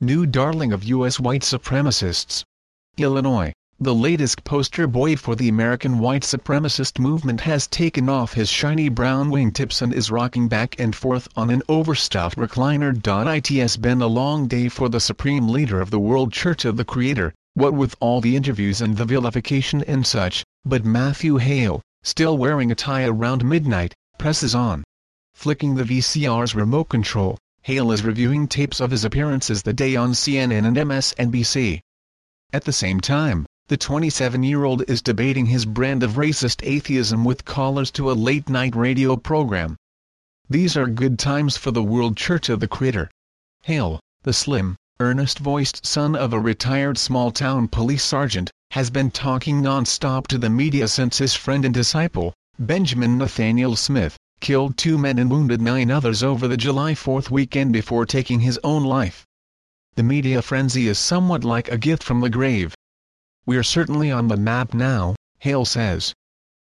new darling of U.S. white supremacists. Illinois, the latest poster boy for the American white supremacist movement has taken off his shiny brown wingtips and is rocking back and forth on an overstuffed recliner. It has been a long day for the supreme leader of the World Church of the Creator, what with all the interviews and the vilification and such, but Matthew Hale, still wearing a tie around midnight, presses on. Flicking the VCR's remote control, Hale is reviewing tapes of his appearances the day on CNN and MSNBC. At the same time, the 27-year-old is debating his brand of racist atheism with callers to a late-night radio program. These are good times for the World Church of the Creator. Hale, the slim, earnest-voiced son of a retired small-town police sergeant, has been talking non-stop to the media since his friend and disciple, Benjamin Nathaniel Smith, killed two men and wounded nine others over the July 4th weekend before taking his own life. The media frenzy is somewhat like a gift from the grave. We're certainly on the map now, Hale says.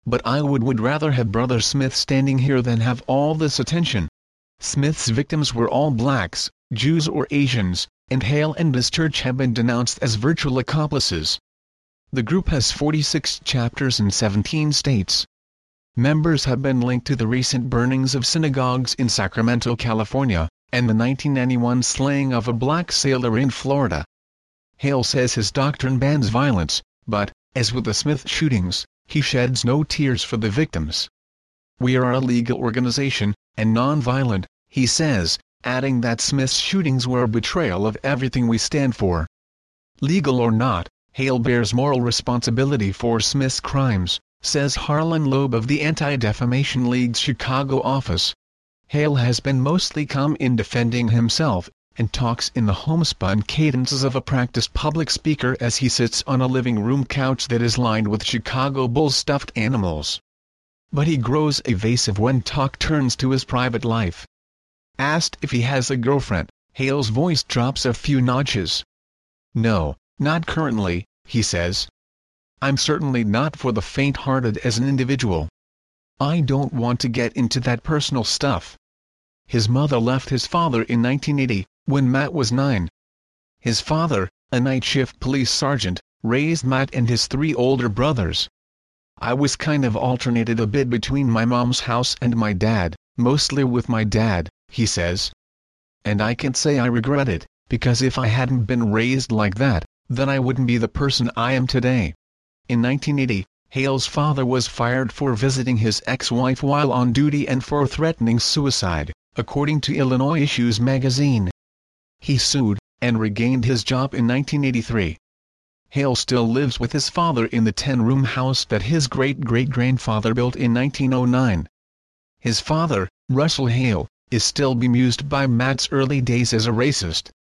But I would would rather have Brother Smith standing here than have all this attention. Smith's victims were all blacks, Jews or Asians, and Hale and his church have been denounced as virtual accomplices. The group has 46 chapters in 17 states. Members have been linked to the recent burnings of synagogues in Sacramento, California, and the 1991 slaying of a black sailor in Florida. Hale says his doctrine bans violence, but, as with the Smith shootings, he sheds no tears for the victims. We are a legal organization, and non-violent, he says, adding that Smith's shootings were a betrayal of everything we stand for. Legal or not, Hale bears moral responsibility for Smith's crimes, says Harlan Loeb of the Anti-Defamation League's Chicago office. Hale has been mostly calm in defending himself, and talks in the homespun cadences of a practiced public speaker as he sits on a living room couch that is lined with Chicago Bulls stuffed animals. But he grows evasive when talk turns to his private life. Asked if he has a girlfriend, Hale's voice drops a few notches. No, not currently, he says. I'm certainly not for the faint-hearted as an individual. I don't want to get into that personal stuff. His mother left his father in 1980, when Matt was nine. His father, a night shift police sergeant, raised Matt and his three older brothers. I was kind of alternated a bit between my mom's house and my dad, mostly with my dad, he says. And I can't say I regret it, because if I hadn't been raised like that, then I wouldn't be the person I am today. In 1980, Hale's father was fired for visiting his ex-wife while on duty and for threatening suicide, according to Illinois Issues magazine. He sued, and regained his job in 1983. Hale still lives with his father in the 10-room house that his great-great-grandfather built in 1909. His father, Russell Hale, is still bemused by Matt's early days as a racist.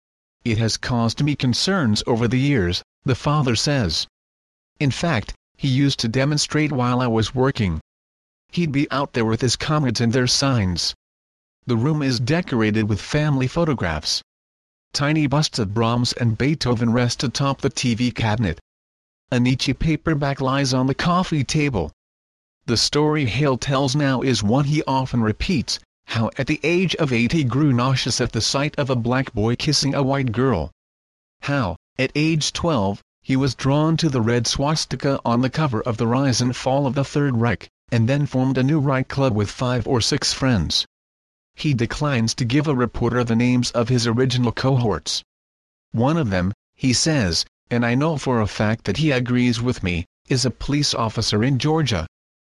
It has caused me concerns over the years, the father says. In fact, he used to demonstrate while I was working. He'd be out there with his comrades and their signs. The room is decorated with family photographs. Tiny busts of Brahms and Beethoven rest atop the TV cabinet. A Nietzsche paperback lies on the coffee table. The story Hale tells now is one he often repeats, how at the age of eight he grew nauseous at the sight of a black boy kissing a white girl. How, at age 12, he was drawn to the red swastika on the cover of the rise and fall of the Third Reich, and then formed a new Reich club with five or six friends. He declines to give a reporter the names of his original cohorts. One of them, he says, and I know for a fact that he agrees with me, is a police officer in Georgia.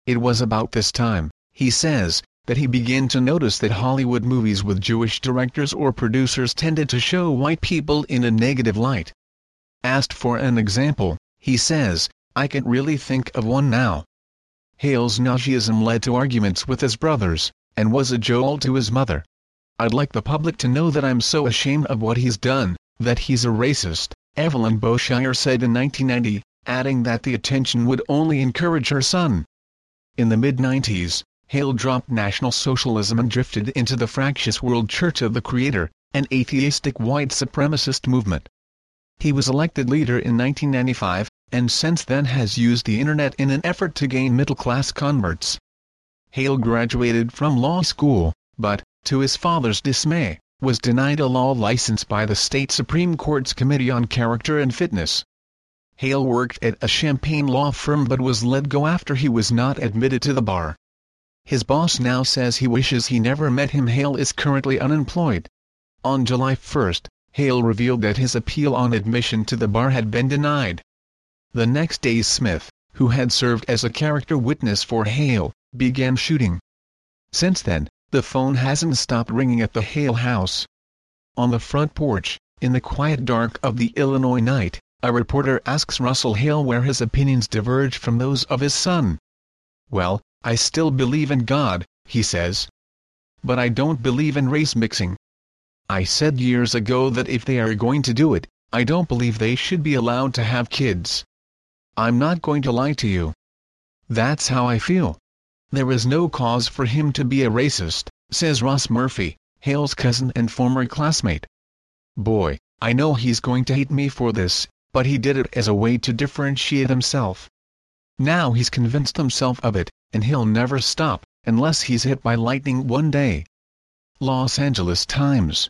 It was about this time, he says, that he began to notice that Hollywood movies with Jewish directors or producers tended to show white people in a negative light. Asked for an example, he says, I can't really think of one now. Hale's Nazism led to arguments with his brothers, and was a jolt to his mother. I'd like the public to know that I'm so ashamed of what he's done, that he's a racist, Evelyn Boshire said in 1990, adding that the attention would only encourage her son. In the mid-90s, Hale dropped National Socialism and drifted into the fractious World Church of the Creator, an atheistic white supremacist movement. He was elected leader in 1995, and since then has used the internet in an effort to gain middle-class converts. Hale graduated from law school, but, to his father's dismay, was denied a law license by the state Supreme Court's Committee on Character and Fitness. Hale worked at a Champaign law firm but was let go after he was not admitted to the bar. His boss now says he wishes he never met him Hale is currently unemployed. On July 1, Hale revealed that his appeal on admission to the bar had been denied. The next day Smith, who had served as a character witness for Hale, began shooting. Since then, the phone hasn't stopped ringing at the Hale house. On the front porch, in the quiet dark of the Illinois night, a reporter asks Russell Hale where his opinions diverge from those of his son. Well, I still believe in God, he says. But I don't believe in race mixing. I said years ago that if they are going to do it, I don't believe they should be allowed to have kids. I'm not going to lie to you. That's how I feel. There is no cause for him to be a racist, says Ross Murphy, Hale's cousin and former classmate. Boy, I know he's going to hate me for this, but he did it as a way to differentiate himself. Now he's convinced himself of it, and he'll never stop, unless he's hit by lightning one day. Los Angeles Times